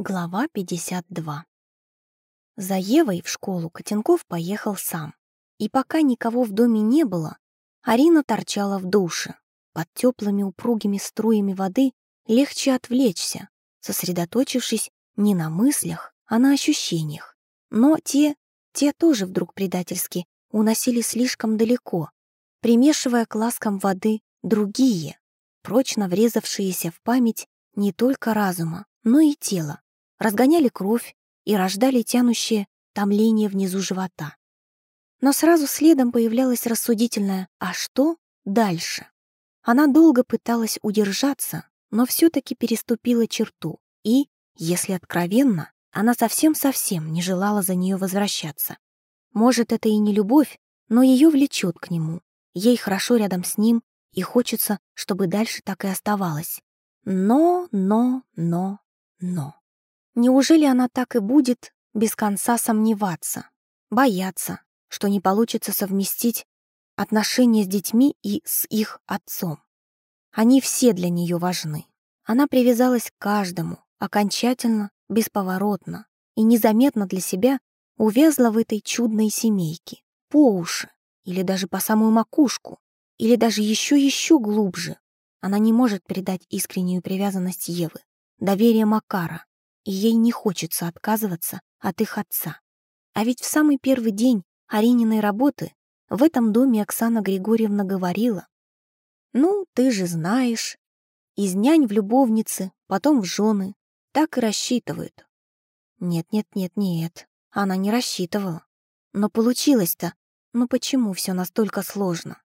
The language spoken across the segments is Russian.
Глава 52 За Евой в школу Котенков поехал сам. И пока никого в доме не было, Арина торчала в душе. Под теплыми упругими струями воды легче отвлечься, сосредоточившись не на мыслях, а на ощущениях. Но те, те тоже вдруг предательски уносили слишком далеко, примешивая к ласкам воды другие, прочно врезавшиеся в память не только разума, но и тела разгоняли кровь и рождали тянущее томление внизу живота. Но сразу следом появлялась рассудительная «а что дальше?». Она долго пыталась удержаться, но все-таки переступила черту и, если откровенно, она совсем-совсем не желала за нее возвращаться. Может, это и не любовь, но ее влечет к нему. Ей хорошо рядом с ним, и хочется, чтобы дальше так и оставалось. Но, но, но, но. Неужели она так и будет без конца сомневаться, бояться, что не получится совместить отношения с детьми и с их отцом? Они все для нее важны. Она привязалась к каждому, окончательно, бесповоротно и незаметно для себя увязла в этой чудной семейке, по уши, или даже по самую макушку, или даже еще-еще глубже. Она не может предать искреннюю привязанность Евы, доверие Макара, и ей не хочется отказываться от их отца. А ведь в самый первый день Арининой работы в этом доме Оксана Григорьевна говорила, «Ну, ты же знаешь, из нянь в любовницы, потом в жены, так и рассчитывают». Нет-нет-нет-нет, она не рассчитывала. Но получилось-то, ну почему все настолько сложно?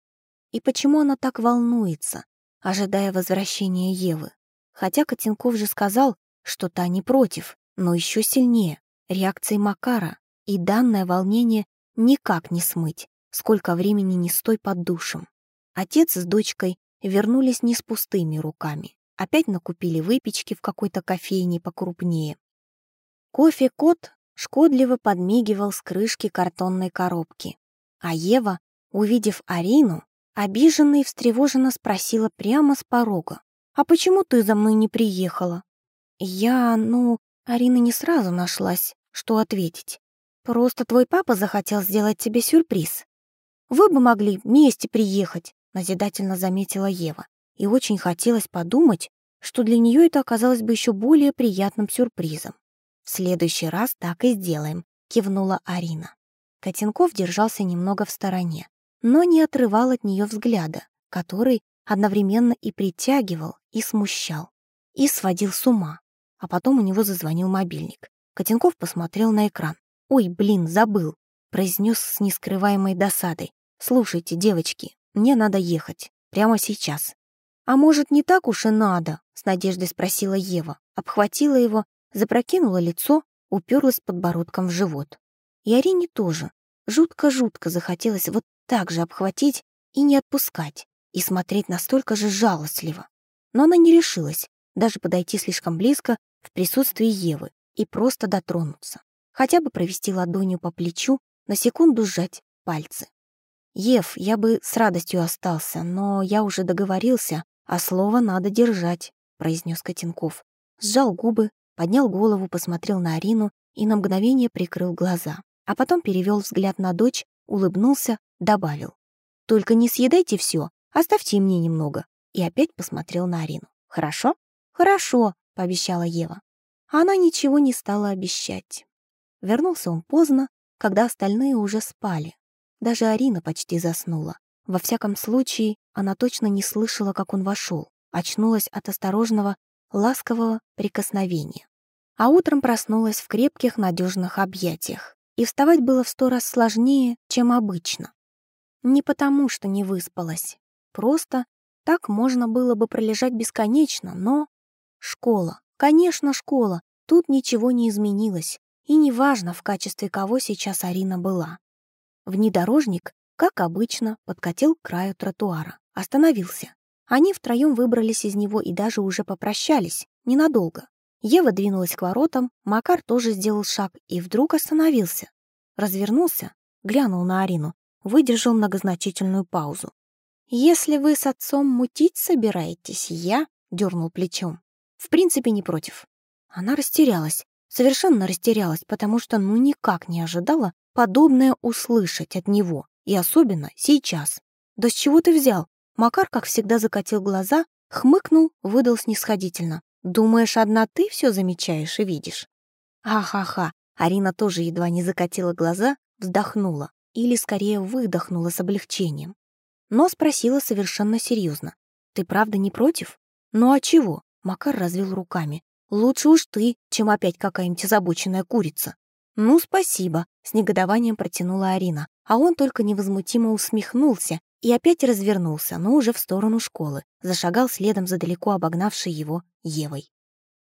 И почему она так волнуется, ожидая возвращения Евы? Хотя Котенков же сказал, что та не против, но еще сильнее, реакции Макара, и данное волнение никак не смыть, сколько времени не стой под душем. Отец с дочкой вернулись не с пустыми руками. Опять накупили выпечки в какой-то кофейне покрупнее. Кофе-кот шкодливо подмигивал с крышки картонной коробки. А Ева, увидев Арину, обиженно и встревоженно спросила прямо с порога. «А почему ты за мной не приехала?» Я, ну, Арина не сразу нашлась, что ответить. Просто твой папа захотел сделать тебе сюрприз. Вы бы могли вместе приехать, назидательно заметила Ева. И очень хотелось подумать, что для нее это оказалось бы еще более приятным сюрпризом. В следующий раз так и сделаем, кивнула Арина. Котенков держался немного в стороне, но не отрывал от нее взгляда, который одновременно и притягивал, и смущал, и сводил с ума. А потом у него зазвонил мобильник. Котенков посмотрел на экран. «Ой, блин, забыл», — произнес с нескрываемой досадой. «Слушайте, девочки, мне надо ехать. Прямо сейчас». «А может, не так уж и надо?» — с надеждой спросила Ева. Обхватила его, запрокинула лицо, уперлась подбородком в живот. И Арине тоже. Жутко-жутко захотелось вот так же обхватить и не отпускать, и смотреть настолько же жалостливо. Но она не решилась даже подойти слишком близко в присутствии Евы и просто дотронуться. Хотя бы провести ладонью по плечу, на секунду сжать пальцы. «Ев, я бы с радостью остался, но я уже договорился, а слово надо держать», — произнес Котенков. Сжал губы, поднял голову, посмотрел на Арину и на мгновение прикрыл глаза. А потом перевел взгляд на дочь, улыбнулся, добавил. «Только не съедайте все, оставьте мне немного». И опять посмотрел на Арину. «Хорошо?» «Хорошо», — пообещала Ева. Она ничего не стала обещать. Вернулся он поздно, когда остальные уже спали. Даже Арина почти заснула. Во всяком случае, она точно не слышала, как он вошел, очнулась от осторожного, ласкового прикосновения. А утром проснулась в крепких, надежных объятиях. И вставать было в сто раз сложнее, чем обычно. Не потому, что не выспалась. Просто так можно было бы пролежать бесконечно, но Школа. Конечно, школа. Тут ничего не изменилось. И неважно, в качестве кого сейчас Арина была. Внедорожник, как обычно, подкатил к краю тротуара. Остановился. Они втроем выбрались из него и даже уже попрощались. Ненадолго. Ева двинулась к воротам, Макар тоже сделал шаг и вдруг остановился. Развернулся, глянул на Арину, выдержал многозначительную паузу. «Если вы с отцом мутить собираетесь, я...» — дернул плечом. В принципе, не против. Она растерялась, совершенно растерялась, потому что ну никак не ожидала подобное услышать от него, и особенно сейчас. «Да с чего ты взял?» Макар, как всегда, закатил глаза, хмыкнул, выдал снисходительно. «Думаешь, одна ты все замечаешь и видишь?» «Ха-ха-ха!» Арина тоже едва не закатила глаза, вздохнула, или скорее выдохнула с облегчением. Но спросила совершенно серьезно. «Ты правда не против?» «Ну а чего?» Макар развел руками. «Лучше уж ты, чем опять какая-нибудь озабоченная курица». «Ну, спасибо», — с негодованием протянула Арина, а он только невозмутимо усмехнулся и опять развернулся, но уже в сторону школы, зашагал следом за далеко обогнавшей его Евой.